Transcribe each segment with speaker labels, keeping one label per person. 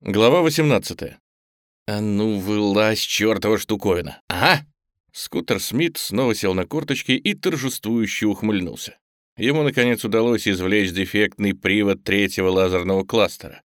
Speaker 1: Глава 18. «А ну, вылазь, чертова штуковина! Ага!» Скутер Смит снова сел на корточки и торжествующе ухмыльнулся. Ему, наконец, удалось извлечь дефектный привод третьего лазерного кластера.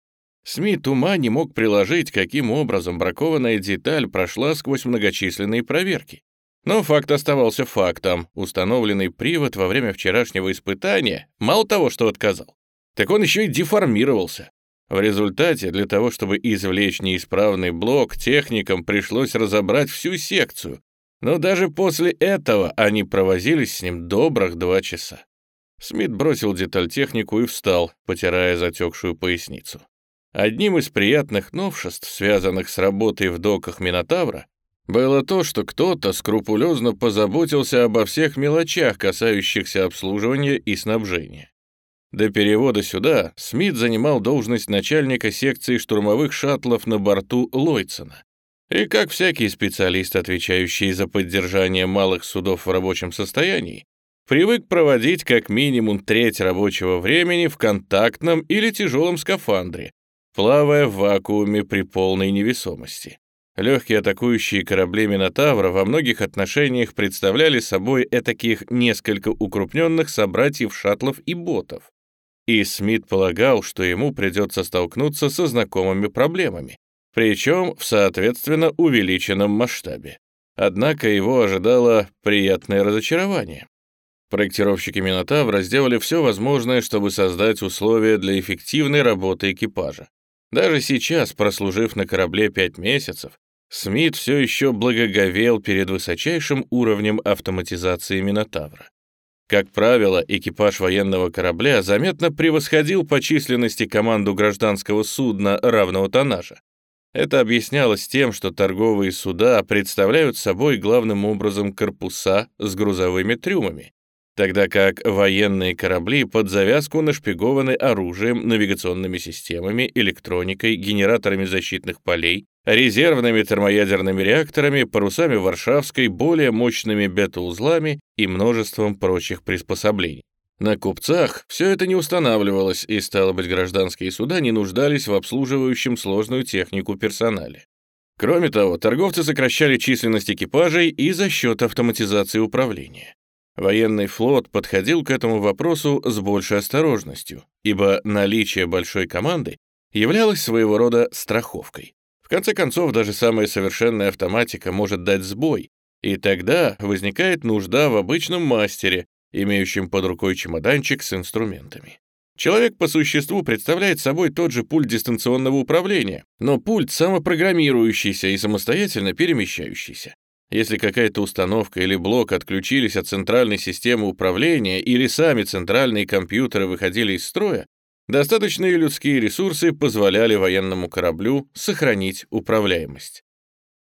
Speaker 1: Смит ума не мог приложить, каким образом бракованная деталь прошла сквозь многочисленные проверки. Но факт оставался фактом. Установленный привод во время вчерашнего испытания мало того, что отказал, так он еще и деформировался. В результате, для того, чтобы извлечь неисправный блок, техникам пришлось разобрать всю секцию. Но даже после этого они провозились с ним добрых два часа. Смит бросил деталь технику и встал, потирая затекшую поясницу. Одним из приятных новшеств, связанных с работой в доках Минотавра, было то, что кто-то скрупулезно позаботился обо всех мелочах, касающихся обслуживания и снабжения. До перевода сюда Смит занимал должность начальника секции штурмовых шаттлов на борту Лойцена. И как всякий специалист, отвечающий за поддержание малых судов в рабочем состоянии, привык проводить как минимум треть рабочего времени в контактном или тяжелом скафандре, плавая в вакууме при полной невесомости. Легкие атакующие корабли Минотавра во многих отношениях представляли собой этаких несколько укрупненных собратьев шаттлов и ботов и Смит полагал, что ему придется столкнуться со знакомыми проблемами, причем в соответственно увеличенном масштабе. Однако его ожидало приятное разочарование. Проектировщики Минотавра сделали все возможное, чтобы создать условия для эффективной работы экипажа. Даже сейчас, прослужив на корабле пять месяцев, Смит все еще благоговел перед высочайшим уровнем автоматизации Минотавра. Как правило, экипаж военного корабля заметно превосходил по численности команду гражданского судна равного тоннажа. Это объяснялось тем, что торговые суда представляют собой главным образом корпуса с грузовыми трюмами, тогда как военные корабли под завязку нашпигованы оружием, навигационными системами, электроникой, генераторами защитных полей, резервными термоядерными реакторами, парусами Варшавской, более мощными бета-узлами и множеством прочих приспособлений. На купцах все это не устанавливалось, и, стало быть, гражданские суда не нуждались в обслуживающем сложную технику персонале. Кроме того, торговцы сокращали численность экипажей и за счет автоматизации управления. Военный флот подходил к этому вопросу с большей осторожностью, ибо наличие большой команды являлось своего рода страховкой. В конце концов, даже самая совершенная автоматика может дать сбой, и тогда возникает нужда в обычном мастере, имеющем под рукой чемоданчик с инструментами. Человек по существу представляет собой тот же пульт дистанционного управления, но пульт самопрограммирующийся и самостоятельно перемещающийся. Если какая-то установка или блок отключились от центральной системы управления или сами центральные компьютеры выходили из строя, Достаточные людские ресурсы позволяли военному кораблю сохранить управляемость.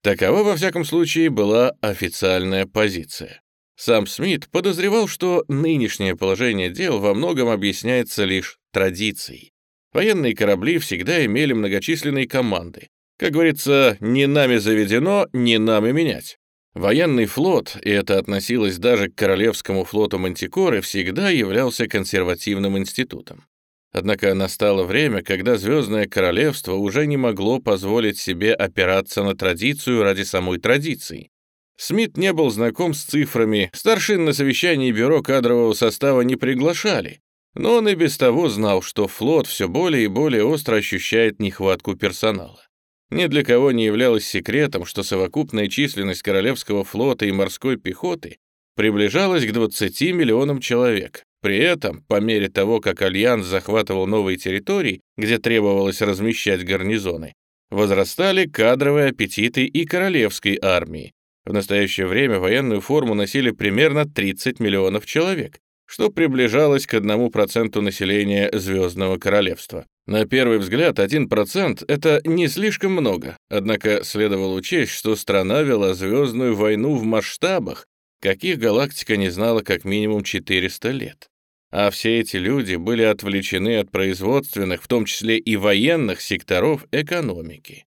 Speaker 1: Такова, во всяком случае, была официальная позиция. Сам Смит подозревал, что нынешнее положение дел во многом объясняется лишь традицией. Военные корабли всегда имели многочисленные команды. Как говорится, не нами заведено, не нам и менять. Военный флот, и это относилось даже к Королевскому флоту Мантикоры, всегда являлся консервативным институтом. Однако настало время, когда Звездное Королевство уже не могло позволить себе опираться на традицию ради самой традиции. Смит не был знаком с цифрами, старшин на совещании бюро кадрового состава не приглашали, но он и без того знал, что флот все более и более остро ощущает нехватку персонала. Ни для кого не являлось секретом, что совокупная численность Королевского флота и морской пехоты приближалась к 20 миллионам человек, при этом, по мере того, как Альянс захватывал новые территории, где требовалось размещать гарнизоны, возрастали кадровые аппетиты и королевской армии. В настоящее время военную форму носили примерно 30 миллионов человек, что приближалось к 1% населения Звездного Королевства. На первый взгляд, 1% — это не слишком много, однако следовало учесть, что страна вела звездную войну в масштабах, каких галактика не знала как минимум 400 лет. А все эти люди были отвлечены от производственных, в том числе и военных секторов экономики.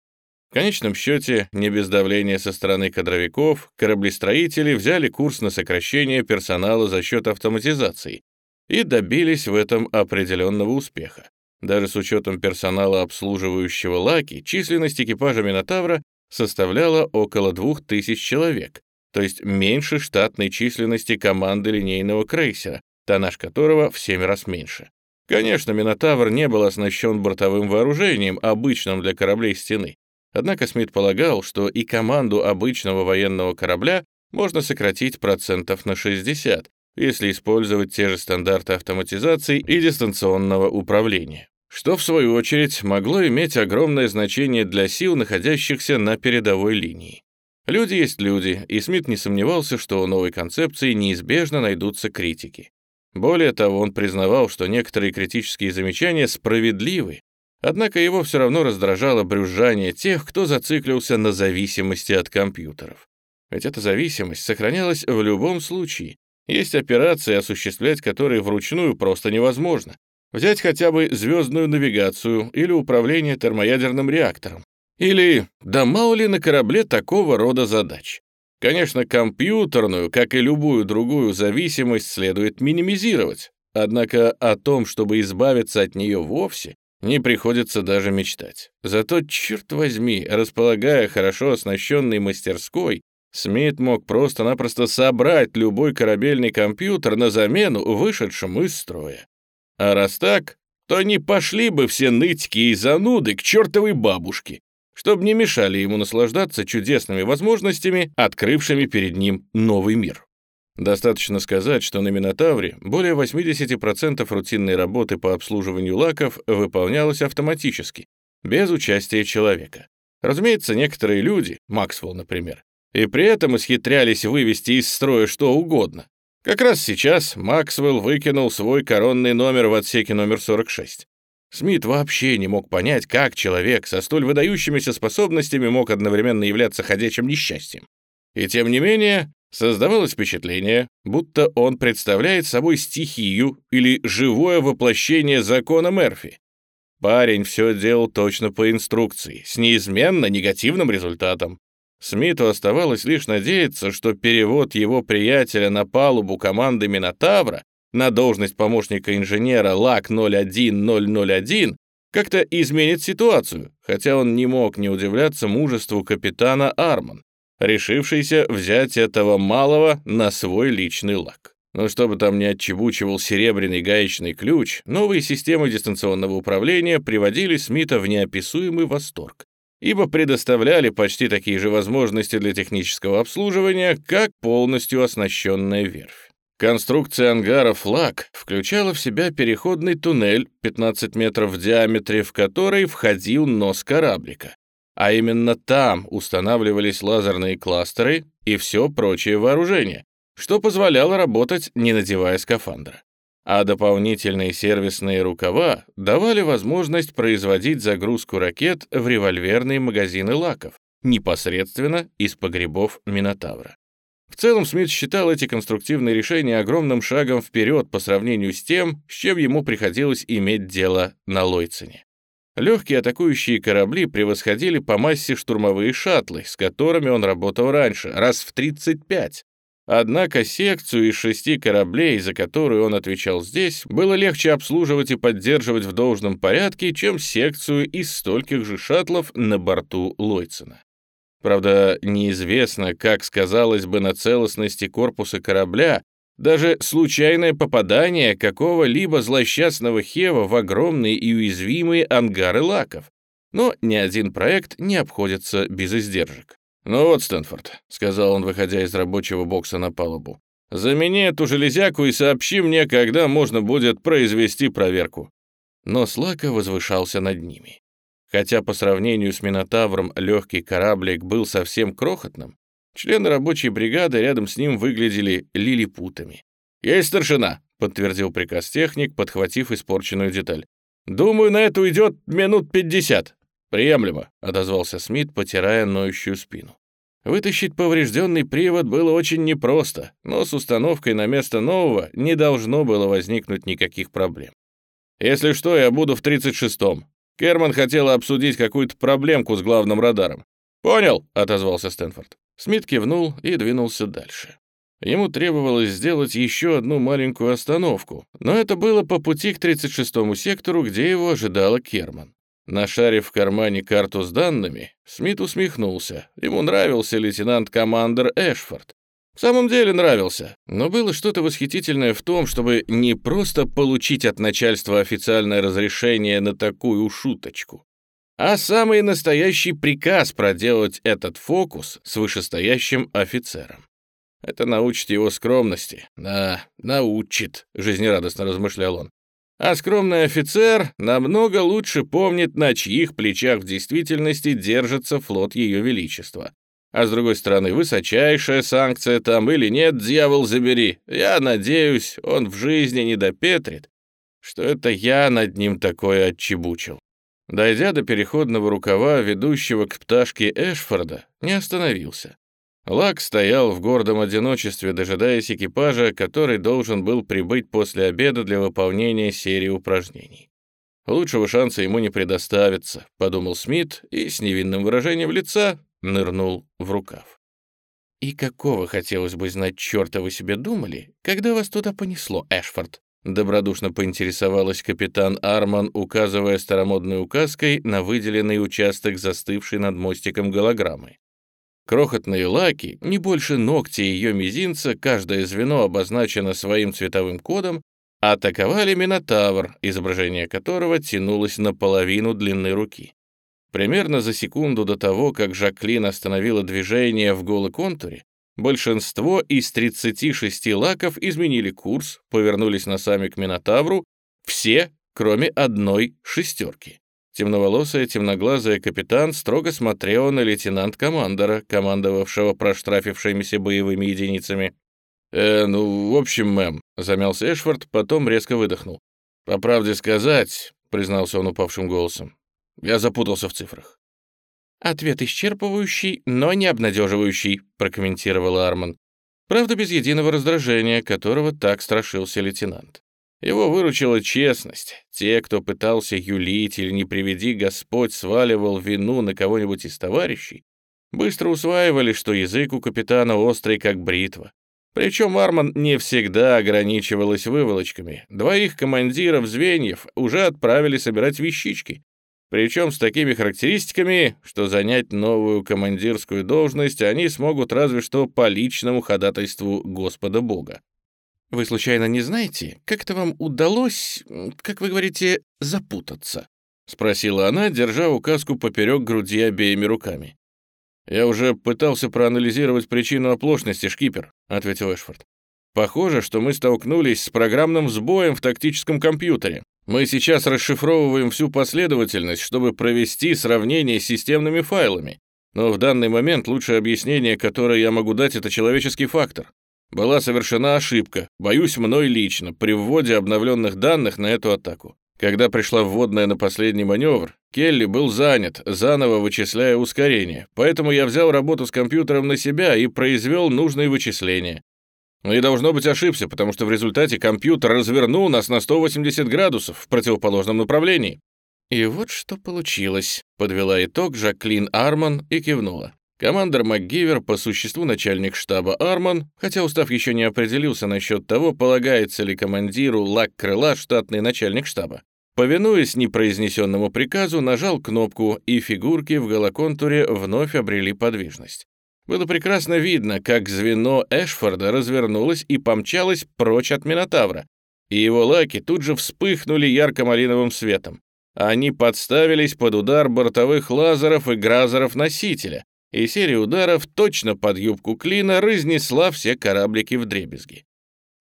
Speaker 1: В конечном счете, не без давления со стороны кадровиков, кораблестроители взяли курс на сокращение персонала за счет автоматизации и добились в этом определенного успеха. Даже с учетом персонала, обслуживающего Лаки, численность экипажа Минотавра составляла около 2000 человек, то есть меньше штатной численности команды линейного крейсера, тоннаж которого в 7 раз меньше. Конечно, Минотавр не был оснащен бортовым вооружением, обычным для кораблей стены. Однако Смит полагал, что и команду обычного военного корабля можно сократить процентов на 60, если использовать те же стандарты автоматизации и дистанционного управления, что, в свою очередь, могло иметь огромное значение для сил, находящихся на передовой линии. Люди есть люди, и Смит не сомневался, что у новой концепции неизбежно найдутся критики. Более того, он признавал, что некоторые критические замечания справедливы, однако его все равно раздражало брюзжание тех, кто зациклился на зависимости от компьютеров. Ведь эта зависимость сохранялась в любом случае. Есть операции, осуществлять которые вручную просто невозможно. Взять хотя бы звездную навигацию или управление термоядерным реактором. Или, да мало ли на корабле такого рода задач. Конечно, компьютерную, как и любую другую зависимость, следует минимизировать. Однако о том, чтобы избавиться от нее вовсе, не приходится даже мечтать. Зато, черт возьми, располагая хорошо оснащенной мастерской, Смит мог просто-напросто собрать любой корабельный компьютер на замену вышедшему из строя. А раз так, то не пошли бы все нытики и зануды к чертовой бабушке, чтобы не мешали ему наслаждаться чудесными возможностями, открывшими перед ним новый мир. Достаточно сказать, что на Минотавре более 80% рутинной работы по обслуживанию лаков выполнялось автоматически, без участия человека. Разумеется, некоторые люди, Максвелл, например, и при этом исхитрялись вывести из строя что угодно. Как раз сейчас Максвелл выкинул свой коронный номер в отсеке номер 46. Смит вообще не мог понять, как человек со столь выдающимися способностями мог одновременно являться ходячим несчастьем. И тем не менее, создавалось впечатление, будто он представляет собой стихию или живое воплощение закона Мерфи. Парень все делал точно по инструкции, с неизменно негативным результатом. Смиту оставалось лишь надеяться, что перевод его приятеля на палубу команды Минотавра на должность помощника инженера ЛАК-01001 как-то изменит ситуацию, хотя он не мог не удивляться мужеству капитана Арман, решившийся взять этого малого на свой личный лак. Но чтобы там не отчебучивал серебряный гаечный ключ, новые системы дистанционного управления приводили Смита в неописуемый восторг ибо предоставляли почти такие же возможности для технического обслуживания, как полностью оснащенная верфь. Конструкция ангара «Флаг» включала в себя переходный туннель 15 метров в диаметре, в который входил нос кораблика. А именно там устанавливались лазерные кластеры и все прочее вооружение, что позволяло работать, не надевая скафандра а дополнительные сервисные рукава давали возможность производить загрузку ракет в револьверные магазины лаков, непосредственно из погребов Минотавра. В целом Смит считал эти конструктивные решения огромным шагом вперед по сравнению с тем, с чем ему приходилось иметь дело на Лойцине. Легкие атакующие корабли превосходили по массе штурмовые шаттлы, с которыми он работал раньше, раз в 35, Однако секцию из шести кораблей, за которую он отвечал здесь, было легче обслуживать и поддерживать в должном порядке, чем секцию из стольких же шаттлов на борту Лойцена. Правда, неизвестно, как сказалось бы на целостности корпуса корабля даже случайное попадание какого-либо злосчастного Хева в огромные и уязвимые ангары лаков. Но ни один проект не обходится без издержек. «Ну вот, Стэнфорд», — сказал он, выходя из рабочего бокса на палубу, «замени эту железяку и сообщи мне, когда можно будет произвести проверку». Но Слака возвышался над ними. Хотя по сравнению с Минотавром легкий кораблик был совсем крохотным, члены рабочей бригады рядом с ним выглядели лилипутами. «Есть старшина», — подтвердил приказ техник, подхватив испорченную деталь. «Думаю, на это уйдет минут пятьдесят». «Приемлемо», — отозвался Смит, потирая ноющую спину. Вытащить поврежденный привод было очень непросто, но с установкой на место нового не должно было возникнуть никаких проблем. «Если что, я буду в 36-м. Керман хотел обсудить какую-то проблемку с главным радаром». «Понял», — отозвался Стэнфорд. Смит кивнул и двинулся дальше. Ему требовалось сделать еще одну маленькую остановку, но это было по пути к 36-му сектору, где его ожидала Керман. Нашарив в кармане карту с данными, Смит усмехнулся. Ему нравился лейтенант-командер Эшфорд. В самом деле нравился, но было что-то восхитительное в том, чтобы не просто получить от начальства официальное разрешение на такую шуточку, а самый настоящий приказ проделать этот фокус с вышестоящим офицером. Это научит его скромности. Да, научит, жизнерадостно размышлял он. А скромный офицер намного лучше помнит, на чьих плечах в действительности держится флот Ее Величества. А с другой стороны, высочайшая санкция там или нет, дьявол забери. Я надеюсь, он в жизни не допетрит, что это я над ним такое отчебучил. Дойдя до переходного рукава, ведущего к пташке Эшфорда, не остановился. Лак стоял в гордом одиночестве, дожидаясь экипажа, который должен был прибыть после обеда для выполнения серии упражнений. «Лучшего шанса ему не предоставится», — подумал Смит и с невинным выражением лица нырнул в рукав. «И какого, хотелось бы знать, черта вы себе думали, когда вас туда понесло, Эшфорд?» Добродушно поинтересовалась капитан Арман, указывая старомодной указкой на выделенный участок, застывший над мостиком голограммы. Крохотные лаки, не больше ногти ее мизинца, каждое звено обозначено своим цветовым кодом, атаковали Минотавр, изображение которого тянулось наполовину длины руки. Примерно за секунду до того, как Жаклин остановила движение в голоконтуре, большинство из 36 лаков изменили курс, повернулись носами к Минотавру, все, кроме одной шестерки. Темноволосая, темноглазая капитан строго смотрела на лейтенант-командора, командовавшего проштрафившимися боевыми единицами. «Э, ну, в общем, мэм», — замялся Эшфорд, потом резко выдохнул. «По правде сказать», — признался он упавшим голосом, — «я запутался в цифрах». «Ответ исчерпывающий, но не обнадеживающий», — прокомментировала Арман. Правда, без единого раздражения, которого так страшился лейтенант. Его выручила честность. Те, кто пытался юлить или не приведи Господь сваливал вину на кого-нибудь из товарищей, быстро усваивали, что язык у капитана острый, как бритва. Причем Арман не всегда ограничивалась выволочками. Двоих командиров звеньев уже отправили собирать вещички. Причем с такими характеристиками, что занять новую командирскую должность они смогут разве что по личному ходатайству Господа Бога. Вы случайно не знаете, как это вам удалось, как вы говорите, запутаться?» — спросила она, держа указку поперек груди обеими руками. «Я уже пытался проанализировать причину оплошности, шкипер», — ответил Эшфорд. «Похоже, что мы столкнулись с программным сбоем в тактическом компьютере. Мы сейчас расшифровываем всю последовательность, чтобы провести сравнение с системными файлами. Но в данный момент лучшее объяснение, которое я могу дать, это человеческий фактор. Была совершена ошибка, боюсь, мной лично, при вводе обновленных данных на эту атаку. Когда пришла вводная на последний маневр, Келли был занят, заново вычисляя ускорение, поэтому я взял работу с компьютером на себя и произвел нужные вычисления. Но и должно быть ошибся, потому что в результате компьютер развернул нас на 180 градусов в противоположном направлении. И вот что получилось, подвела итог Жаклин Арман и кивнула. Командор МакГивер, по существу начальник штаба Арман, хотя устав еще не определился насчет того, полагается ли командиру лак крыла штатный начальник штаба. Повинуясь непроизнесенному приказу, нажал кнопку, и фигурки в голоконтуре вновь обрели подвижность. Было прекрасно видно, как звено Эшфорда развернулось и помчалось прочь от Минотавра, и его лаки тут же вспыхнули ярко-малиновым светом. Они подставились под удар бортовых лазеров и гразеров носителя, и серия ударов точно под юбку клина разнесла все кораблики в дребезги.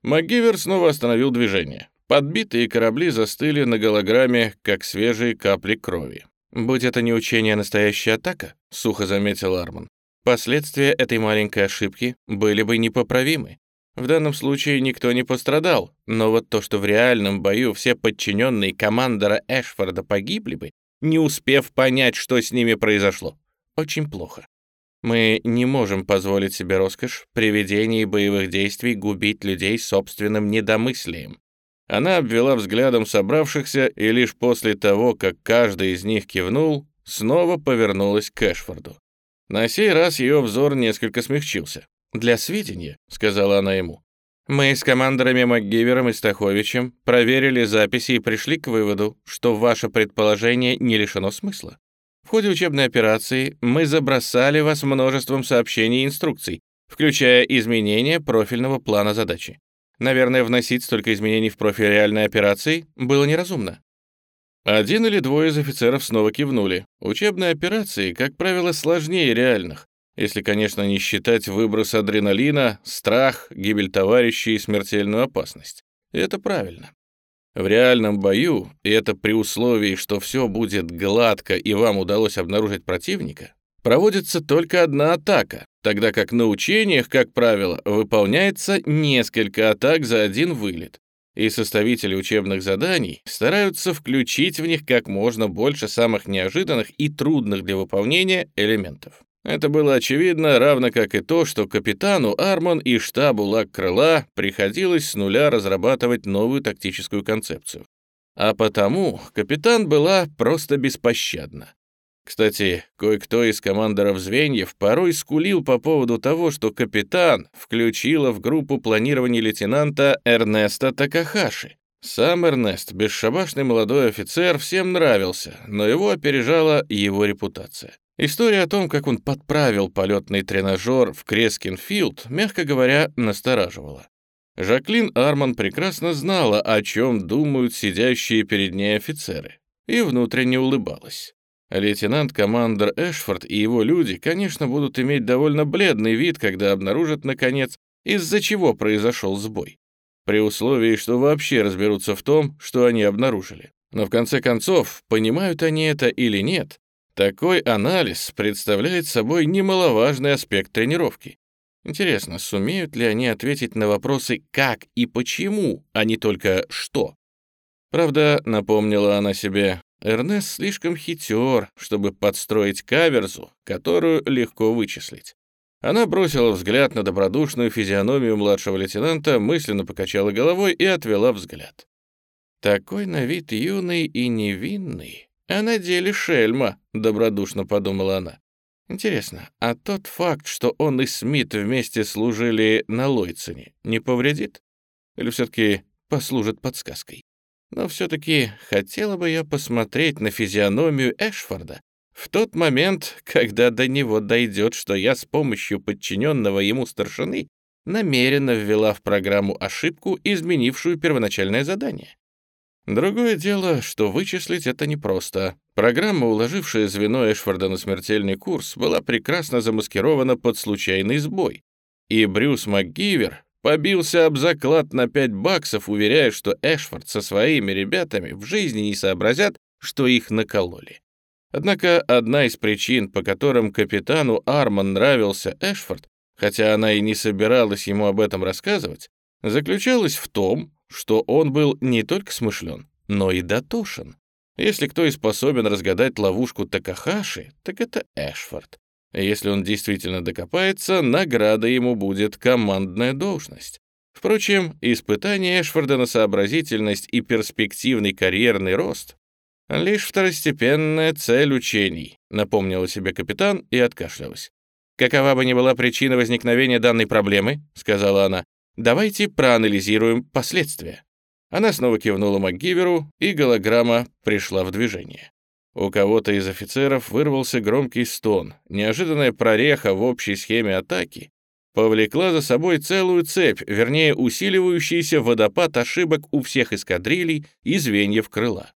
Speaker 1: МакГивер снова остановил движение. Подбитые корабли застыли на голограмме, как свежие капли крови. «Будь это не учение, а настоящая атака», — сухо заметил Арман, «последствия этой маленькой ошибки были бы непоправимы. В данном случае никто не пострадал, но вот то, что в реальном бою все подчиненные командора Эшфорда погибли бы, не успев понять, что с ними произошло, очень плохо. Мы не можем позволить себе роскошь при ведении боевых действий губить людей собственным недомыслием. Она обвела взглядом собравшихся и лишь после того, как каждый из них кивнул, снова повернулась к Эшфорду. На сей раз ее взор несколько смягчился. «Для сведения», — сказала она ему, «мы с командорами МакГивером и Стаховичем проверили записи и пришли к выводу, что ваше предположение не лишено смысла. В ходе учебной операции мы забросали вас множеством сообщений и инструкций, включая изменения профильного плана задачи. Наверное, вносить столько изменений в профиль реальной операции было неразумно. Один или двое из офицеров снова кивнули. Учебные операции, как правило, сложнее реальных, если, конечно, не считать выброс адреналина, страх, гибель товарищей и смертельную опасность. И это правильно. В реальном бою, и это при условии, что все будет гладко и вам удалось обнаружить противника, проводится только одна атака, тогда как на учениях, как правило, выполняется несколько атак за один вылет. И составители учебных заданий стараются включить в них как можно больше самых неожиданных и трудных для выполнения элементов. Это было очевидно, равно как и то, что капитану Армон и штабу Лак-Крыла приходилось с нуля разрабатывать новую тактическую концепцию. А потому капитан была просто беспощадна. Кстати, кое-кто из командоров звеньев порой скулил по поводу того, что капитан включила в группу планирования лейтенанта Эрнеста Такахаши. Сам Эрнест, бесшабашный молодой офицер, всем нравился, но его опережала его репутация. История о том, как он подправил полетный тренажер в Крескинфилд, мягко говоря, настораживала. Жаклин Арман прекрасно знала, о чем думают сидящие перед ней офицеры, и внутренне улыбалась. Лейтенант-командер Эшфорд и его люди, конечно, будут иметь довольно бледный вид, когда обнаружат, наконец, из-за чего произошел сбой. При условии, что вообще разберутся в том, что они обнаружили. Но в конце концов, понимают они это или нет, такой анализ представляет собой немаловажный аспект тренировки. Интересно, сумеют ли они ответить на вопросы «как» и «почему», а не только «что». Правда, напомнила она себе, Эрнест слишком хитер, чтобы подстроить каверзу, которую легко вычислить. Она бросила взгляд на добродушную физиономию младшего лейтенанта, мысленно покачала головой и отвела взгляд. Такой на вид юный и невинный, «А на деле шельма», — добродушно подумала она. «Интересно, а тот факт, что он и Смит вместе служили на Лойцине, не повредит? Или все-таки послужит подсказкой? Но все-таки хотела бы я посмотреть на физиономию Эшфорда в тот момент, когда до него дойдет, что я с помощью подчиненного ему старшины намеренно ввела в программу ошибку, изменившую первоначальное задание. Другое дело, что вычислить это непросто. Программа, уложившая звено Эшфорда на смертельный курс, была прекрасно замаскирована под случайный сбой. И Брюс МакГивер побился об заклад на 5 баксов, уверяя, что Эшфорд со своими ребятами в жизни не сообразят, что их накололи. Однако одна из причин, по которым капитану Арман нравился Эшфорд, хотя она и не собиралась ему об этом рассказывать, заключалась в том, что он был не только смышлен, но и дотошен. Если кто и способен разгадать ловушку Такахаши, так это Эшфорд. Если он действительно докопается, награда ему будет командная должность. Впрочем, испытание Эшфорда на сообразительность и перспективный карьерный рост — лишь второстепенная цель учений, напомнила себе капитан и откашлялась. «Какова бы ни была причина возникновения данной проблемы», — сказала она, Давайте проанализируем последствия». Она снова кивнула МакГиверу, и голограмма пришла в движение. У кого-то из офицеров вырвался громкий стон. Неожиданная прореха в общей схеме атаки повлекла за собой целую цепь, вернее, усиливающийся водопад ошибок у всех эскадрилей и звеньев крыла.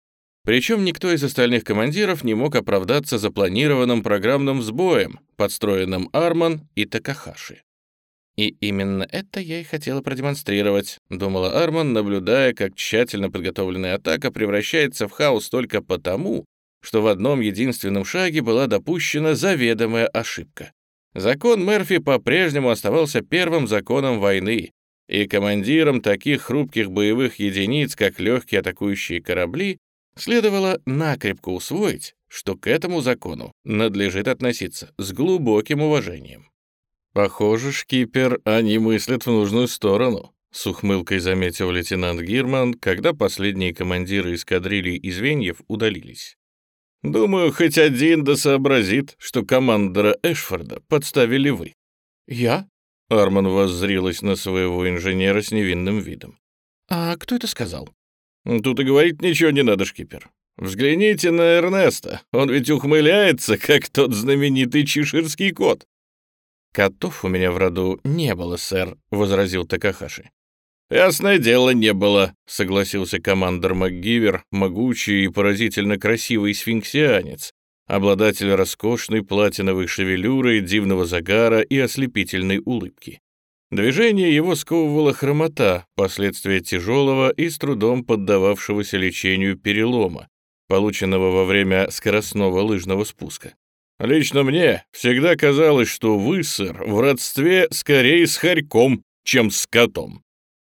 Speaker 1: Причем никто из остальных командиров не мог оправдаться запланированным программным сбоем, подстроенным Арман и Такахаши. И именно это я и хотела продемонстрировать, думала Арман, наблюдая, как тщательно подготовленная атака превращается в хаос только потому, что в одном единственном шаге была допущена заведомая ошибка. Закон Мерфи по-прежнему оставался первым законом войны, и командирам таких хрупких боевых единиц, как легкие атакующие корабли, следовало накрепко усвоить, что к этому закону надлежит относиться с глубоким уважением. «Похоже, шкипер, они мыслят в нужную сторону», — с ухмылкой заметил лейтенант Гирман, когда последние командиры эскадрильи и звеньев удалились. «Думаю, хоть один да сообразит, что командора Эшфорда подставили вы».
Speaker 2: «Я?»
Speaker 1: Арман воззрилась на своего инженера с невинным видом.
Speaker 2: «А кто это сказал?»
Speaker 1: «Тут и говорить ничего не надо, шкипер. Взгляните на Эрнеста. Он ведь ухмыляется, как тот знаменитый чеширский кот».
Speaker 2: «Котов у меня в роду не было, сэр», — возразил Такахаши.
Speaker 1: «Ясное дело, не было», — согласился командор МакГивер, могучий и поразительно красивый сфинксианец, обладатель роскошной платиновой шевелюры, дивного загара и ослепительной улыбки. Движение его сковывала хромота, последствия тяжелого и с трудом поддававшегося лечению перелома, полученного во время скоростного лыжного спуска. Лично мне всегда казалось, что вы, сэр, в родстве скорее с хорьком, чем с котом.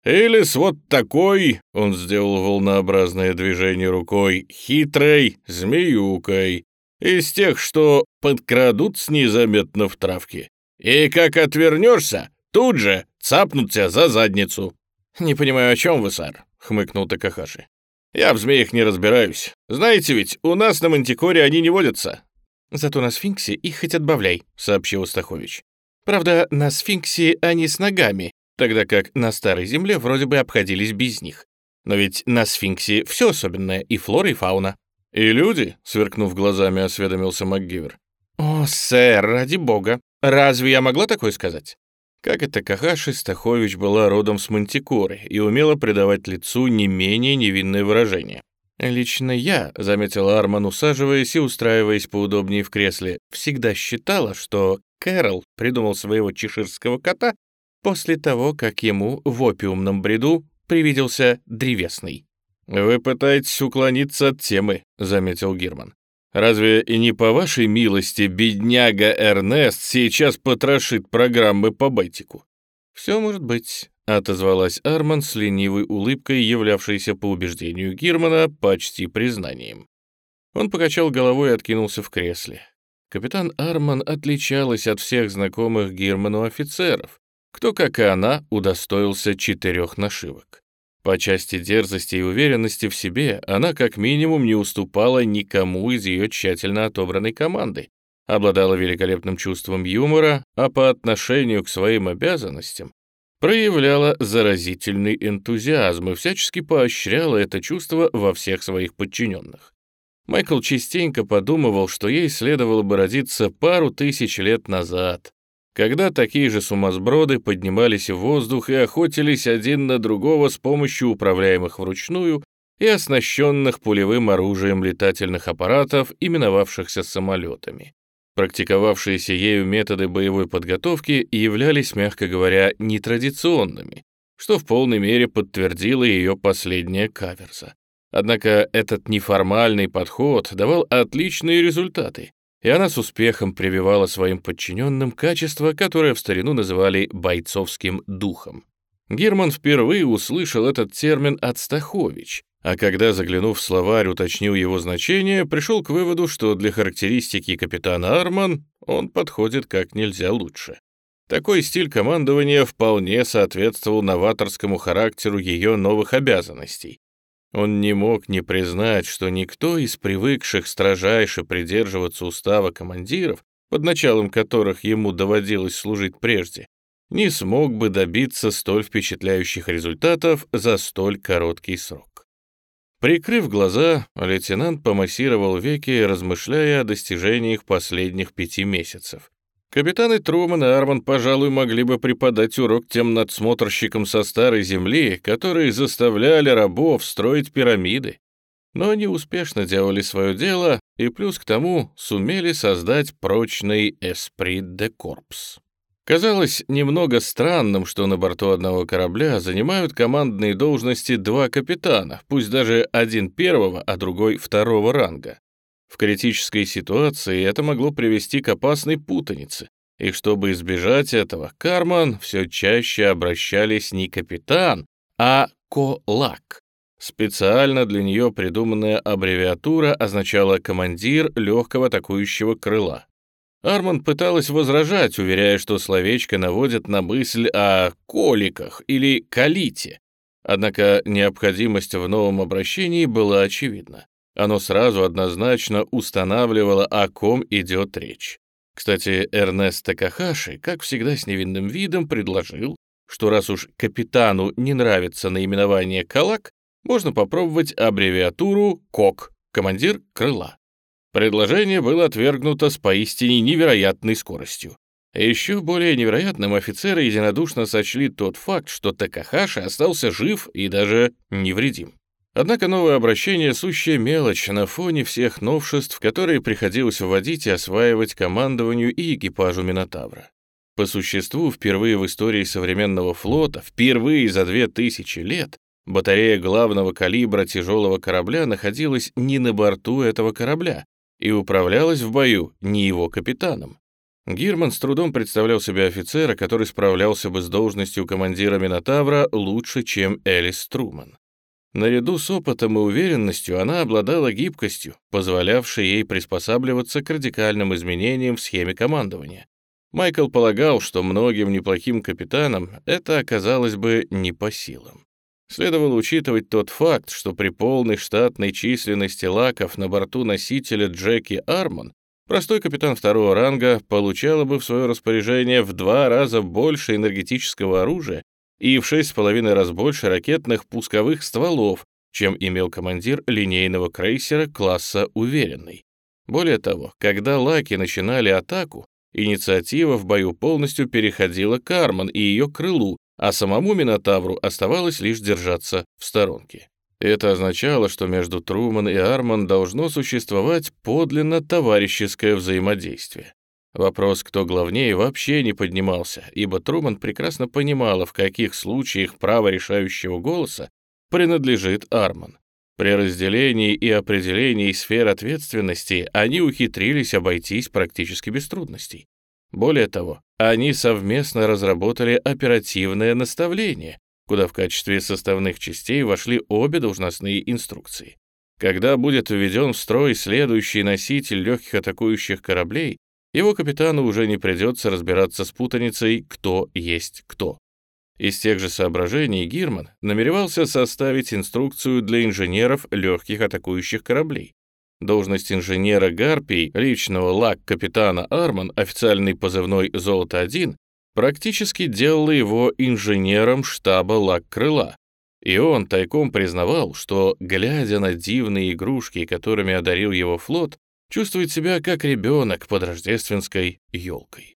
Speaker 1: Или с вот такой, он сделал волнообразное движение рукой, хитрой змеюкой, из тех, что подкрадутся незаметно в травке. И как отвернешься, тут же цапнут тебя за задницу.
Speaker 2: «Не понимаю, о чем вы, сэр», — хмыкнул Такахаши.
Speaker 1: «Я в змеях не разбираюсь. Знаете ведь, у нас на Мантикоре они не водятся».
Speaker 2: «Зато на сфинксе их хоть отбавляй», — сообщил Стахович. «Правда, на сфинксе они с ногами, тогда как на Старой Земле вроде бы обходились без них. Но ведь на сфинксе все особенное, и флора, и фауна».
Speaker 1: «И люди?» — сверкнув глазами, осведомился МакГивер.
Speaker 2: «О, сэр, ради бога! Разве я могла такое сказать?»
Speaker 1: Как это Кахаши, Стахович была родом с Мантикоры и умела придавать лицу не менее невинное выражение.
Speaker 2: «Лично я», — заметила Арман, усаживаясь и устраиваясь поудобнее в кресле, «всегда считала, что Кэрол придумал своего чеширского кота после того, как ему в опиумном бреду привиделся древесный».
Speaker 1: «Вы пытаетесь уклониться от темы», — заметил Герман. «Разве и не по вашей милости бедняга Эрнест сейчас потрошит программы по байтику?»
Speaker 2: «Все может быть», — отозвалась Арман с ленивой улыбкой, являвшейся по убеждению Германа почти признанием. Он покачал головой и откинулся в кресле. Капитан Арман отличалась от всех знакомых Герману офицеров, кто, как и она, удостоился четырех нашивок. По части дерзости и уверенности в себе она как минимум не уступала никому из ее тщательно отобранной команды, обладала великолепным чувством юмора, а по отношению к своим обязанностям проявляла заразительный энтузиазм и всячески поощряла это чувство во всех своих подчиненных. Майкл частенько подумывал, что ей следовало бы родиться пару тысяч лет назад, когда такие же сумасброды поднимались в воздух и охотились один на другого с помощью управляемых вручную и оснащенных пулевым оружием летательных аппаратов, именовавшихся самолетами. Практиковавшиеся ею методы боевой подготовки являлись, мягко говоря, нетрадиционными, что в полной мере подтвердило ее последняя каверза. Однако этот неформальный подход давал отличные результаты, и она с успехом прививала своим подчиненным качество, которое в старину называли «бойцовским духом». Герман впервые услышал этот термин от Стахович, а когда, заглянув в словарь, уточнил его значение, пришел к выводу, что для характеристики капитана Арман он подходит как нельзя лучше. Такой стиль командования вполне соответствовал новаторскому характеру ее новых обязанностей, он не мог не признать, что никто из привыкших строжайше придерживаться устава командиров, под началом которых ему доводилось служить прежде, не смог бы добиться столь впечатляющих результатов за столь короткий срок. Прикрыв глаза, лейтенант помассировал веки, размышляя о достижениях последних пяти месяцев. Капитаны Труман и Арман, пожалуй, могли бы преподать урок тем надсмотрщикам со Старой Земли, которые заставляли рабов строить пирамиды. Но они успешно делали свое дело и плюс к тому сумели создать прочный эсприт де корпс. Казалось немного странным, что на борту одного корабля занимают командные должности два капитана, пусть даже один первого, а другой второго ранга. В критической ситуации это могло привести к опасной путанице, и чтобы избежать этого, Карман все чаще обращались не капитан, а колак. Специально для нее придуманная аббревиатура означала «командир легкого атакующего крыла». Арман пыталась возражать, уверяя, что словечко наводит на мысль о коликах или калите. Однако необходимость в новом обращении была очевидна. Оно сразу однозначно устанавливало, о ком идет речь. Кстати, Эрнест Такахаши, как всегда с невинным видом, предложил, что раз уж капитану не нравится наименование «Калак», можно попробовать аббревиатуру «КОК» — командир крыла. Предложение было отвергнуто с поистине невероятной скоростью. Еще более невероятным офицеры единодушно сочли тот факт, что Такахаши остался жив и даже невредим. Однако новое обращение — сущая мелочь на фоне всех новшеств, которые приходилось вводить и осваивать командованию и экипажу Минотавра. По существу, впервые в истории современного флота, впервые за две тысячи лет, батарея главного калибра тяжелого корабля находилась не на борту этого корабля и управлялась в бою не его капитаном. Гирман с трудом представлял себе офицера, который справлялся бы с должностью командира Минотавра лучше, чем Элис Труман. Наряду с опытом и уверенностью она обладала гибкостью, позволявшей ей приспосабливаться к радикальным изменениям в схеме командования. Майкл полагал, что многим неплохим капитанам это оказалось бы не по силам. Следовало учитывать тот факт, что при полной штатной численности лаков на борту носителя Джеки Армон простой капитан второго ранга получала бы в свое распоряжение в два раза больше энергетического оружия и в шесть с половиной раз больше ракетных пусковых стволов, чем имел командир линейного крейсера класса «Уверенный». Более того, когда Лаки начинали атаку, инициатива в бою полностью переходила к Арман и ее крылу, а самому Минотавру оставалось лишь держаться в сторонке. Это означало, что между Труман и Арман должно существовать подлинно товарищеское взаимодействие. Вопрос, кто главнее, вообще не поднимался, ибо Труман прекрасно понимала, в каких случаях право решающего голоса принадлежит Арман. При разделении и определении сфер ответственности они ухитрились обойтись практически без трудностей. Более того, они совместно разработали оперативное наставление, куда в качестве составных частей вошли обе должностные инструкции. Когда будет введен в строй следующий носитель легких атакующих кораблей, его капитану уже не придется разбираться с путаницей «кто есть кто». Из тех же соображений Гирман намеревался составить инструкцию для инженеров легких атакующих кораблей. Должность инженера Гарпий, личного лак капитана Арман, официальный позывной «Золото-1», практически делала его инженером штаба лак крыла. И он тайком признавал, что, глядя на дивные игрушки, которыми одарил его флот, чувствует себя как ребенок под рождественской елкой.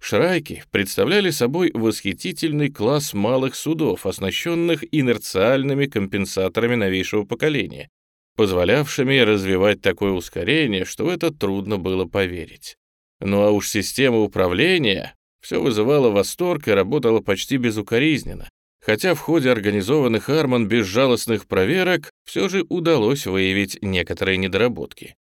Speaker 2: Шрайки представляли собой восхитительный класс малых судов, оснащенных инерциальными компенсаторами новейшего поколения, позволявшими развивать такое ускорение, что в это трудно было поверить. Ну а уж система управления все вызывала восторг и работала почти безукоризненно, хотя в ходе организованных Арман безжалостных проверок все же удалось выявить некоторые недоработки.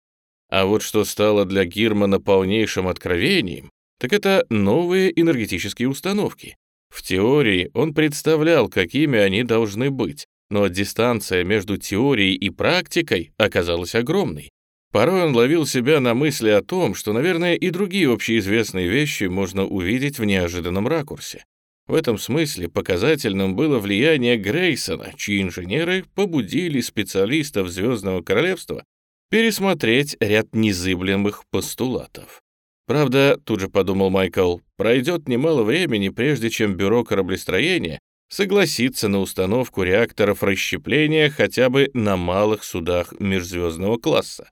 Speaker 2: А вот что стало для Гирмана полнейшим откровением, так это новые энергетические установки. В теории он представлял, какими они должны быть, но дистанция между теорией и практикой оказалась огромной. Порой он ловил себя на мысли о том, что, наверное, и другие общеизвестные вещи можно увидеть в неожиданном ракурсе. В этом смысле показательным было влияние Грейсона, чьи инженеры побудили специалистов Звездного Королевства пересмотреть ряд незыблемых постулатов. Правда, тут же подумал Майкл, пройдет немало времени, прежде чем бюро кораблестроения согласится на установку реакторов расщепления хотя бы на малых судах межзвездного класса.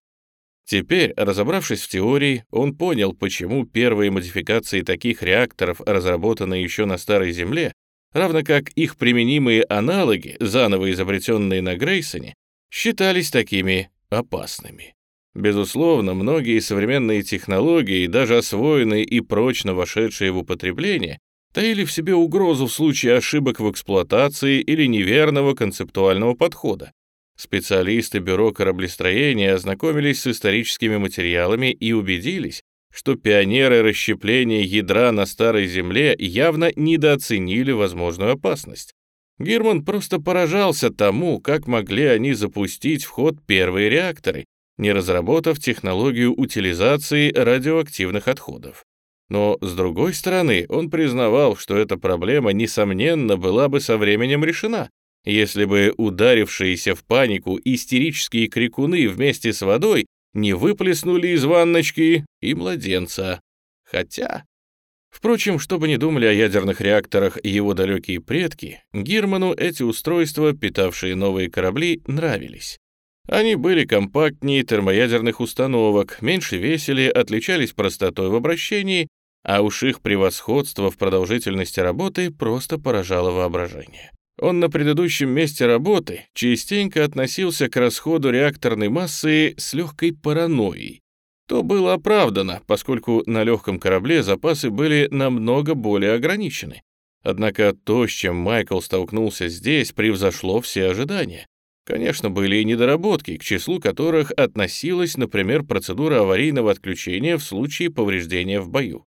Speaker 2: Теперь, разобравшись в теории, он понял, почему первые модификации таких реакторов, разработанные еще на Старой Земле, равно как их применимые аналоги, заново изобретенные на Грейсоне, считались такими опасными. Безусловно, многие современные технологии, даже освоенные и прочно вошедшие в употребление, таили в себе угрозу в случае ошибок в эксплуатации или неверного концептуального подхода. Специалисты Бюро кораблестроения ознакомились с историческими материалами и убедились, что пионеры расщепления ядра на Старой Земле явно недооценили возможную опасность. Герман просто поражался тому, как могли они запустить в ход первые реакторы, не разработав технологию утилизации радиоактивных отходов. Но, с другой стороны, он признавал, что эта проблема, несомненно, была бы со временем решена, если бы ударившиеся в панику истерические крикуны вместе с водой не выплеснули из ванночки и младенца. Хотя... Впрочем, чтобы не думали о ядерных реакторах его далекие предки, Гирману эти устройства, питавшие новые корабли, нравились. Они были компактнее термоядерных установок, меньше весили, отличались простотой в обращении, а уж их превосходство в продолжительности работы просто поражало воображение. Он на предыдущем месте работы частенько относился к расходу реакторной массы с легкой паранойей, то было оправдано, поскольку на легком корабле запасы были намного более ограничены. Однако то, с чем Майкл столкнулся здесь, превзошло все ожидания. Конечно, были и недоработки, к числу которых относилась, например, процедура аварийного отключения в случае повреждения в бою.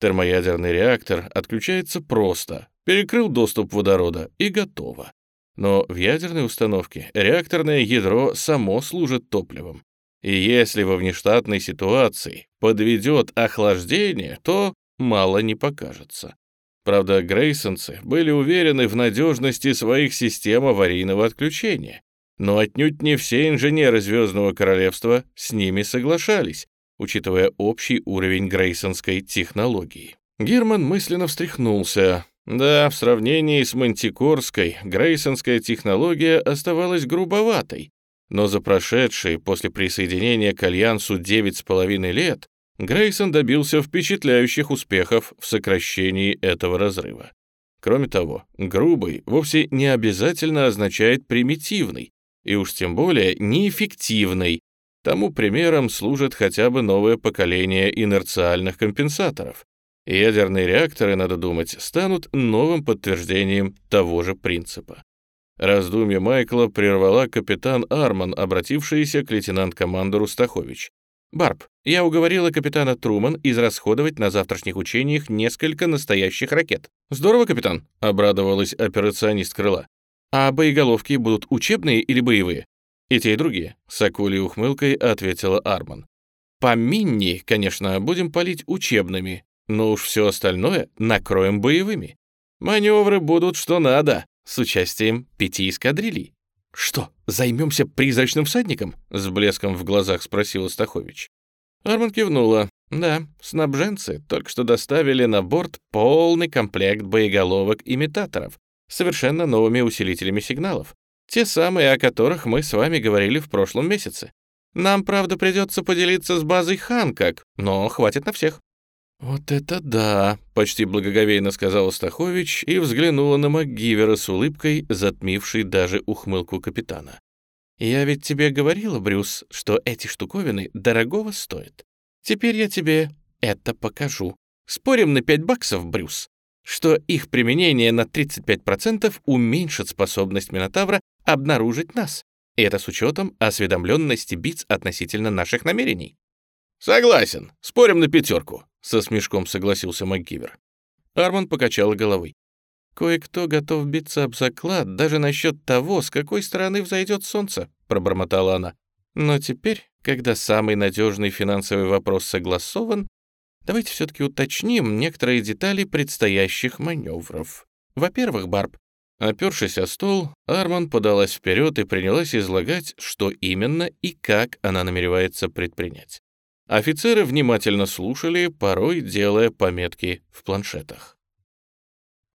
Speaker 2: Термоядерный реактор отключается просто, перекрыл доступ водорода и готово. Но в ядерной установке реакторное ядро само служит топливом. И если во внештатной ситуации подведет охлаждение, то мало не покажется. Правда, грейсонцы были уверены в надежности своих систем аварийного отключения, но отнюдь не все инженеры Звездного Королевства с ними соглашались, учитывая общий уровень грейсонской технологии. Герман мысленно встряхнулся. Да, в сравнении с мантикорской, грейсонская технология оставалась грубоватой, но за прошедшие после присоединения к Альянсу девять с половиной лет Грейсон добился впечатляющих успехов в сокращении этого разрыва. Кроме того, грубый вовсе не обязательно означает примитивный, и уж тем более неэффективный. Тому примером служит хотя бы новое поколение инерциальных компенсаторов. Ядерные реакторы, надо думать, станут новым подтверждением того же принципа. Раздумье Майкла прервала капитан Арман, обратившийся к лейтенант-командору Стахович. «Барб, я уговорила капитана Труман израсходовать на завтрашних учениях несколько настоящих ракет». «Здорово, капитан», — обрадовалась операционист крыла. «А боеголовки будут учебные или боевые?» «И те, и другие», — с акулей ухмылкой ответила Арман. «По Минни, конечно, будем палить учебными, но уж все остальное накроем боевыми. Маневры будут что надо, с участием пяти эскадрилей. «Что, займемся призрачным всадником?» — с блеском в глазах спросил Стахович. Арман кивнула. «Да, снабженцы только что доставили на борт полный комплект боеголовок-имитаторов, совершенно новыми усилителями сигналов. Те самые, о которых мы с вами говорили в прошлом месяце. Нам, правда, придется поделиться с базой Ханкак, но хватит на всех. «Вот это да!» — почти благоговейно сказал Стахович и взглянула на МакГивера с улыбкой, затмившей даже ухмылку капитана. «Я ведь тебе говорила, Брюс, что эти штуковины дорогого стоят. Теперь я тебе это покажу. Спорим на 5 баксов, Брюс, что их применение на 35% уменьшит способность Минотавра обнаружить нас. И это с учетом осведомленности Биц относительно наших намерений».
Speaker 1: «Согласен. Спорим на пятерку», —
Speaker 2: со смешком согласился МакГивер. Арман покачал головой. «Кое-кто готов биться об заклад даже насчет того, с какой стороны взойдет солнце», — пробормотала она. «Но теперь, когда самый надежный финансовый вопрос согласован, давайте все-таки уточним некоторые детали предстоящих маневров. Во-первых, Барб, Опершись о стол, Арман подалась вперед и принялась излагать, что именно и как она намеревается предпринять. Офицеры внимательно слушали, порой делая пометки в планшетах.